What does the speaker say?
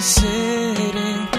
serem